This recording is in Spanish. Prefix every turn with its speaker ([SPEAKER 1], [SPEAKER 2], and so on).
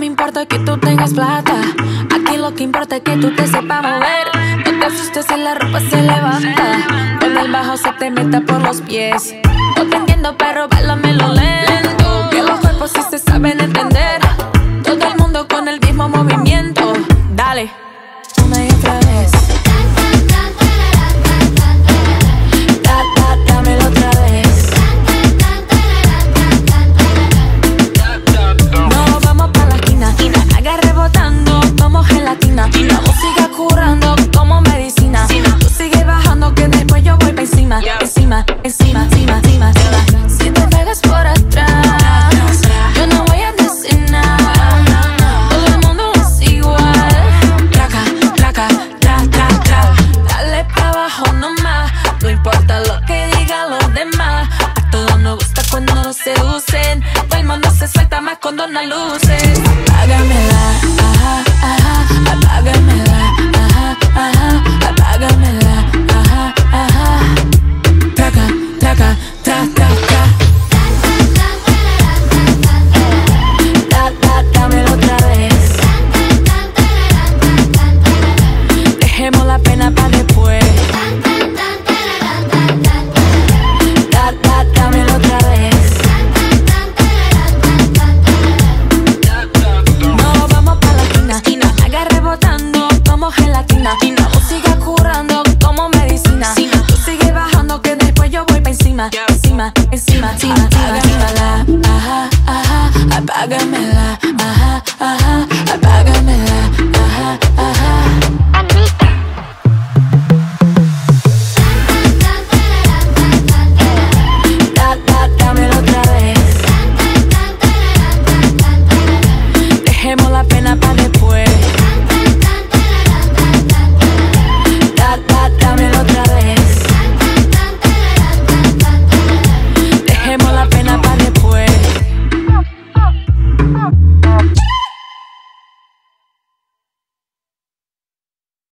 [SPEAKER 1] importa que tú tengas plata. Aquí lo que importa es que tú te sepas mover. No te asustes si la ropa se levanta. Cuando el bajo se te meta por los pies. No te entiendo, pero lo lento. Que los cuerpos sí se saben entender. Todo el mundo con el mismo movimiento. Encima, encima, encima, encima. Si te pegas por atrás, yo no voy a decir nada. Todo el mundo es igual. Traca, traca, tra, tra, tra. Dale para abajo nomás. No importa lo que digan los demás. A todos nos gusta cuando nos seducen. Todo el mundo se suelta más cuando no luces. Apágamela, Dejemos la apágamela, ajá, ajá.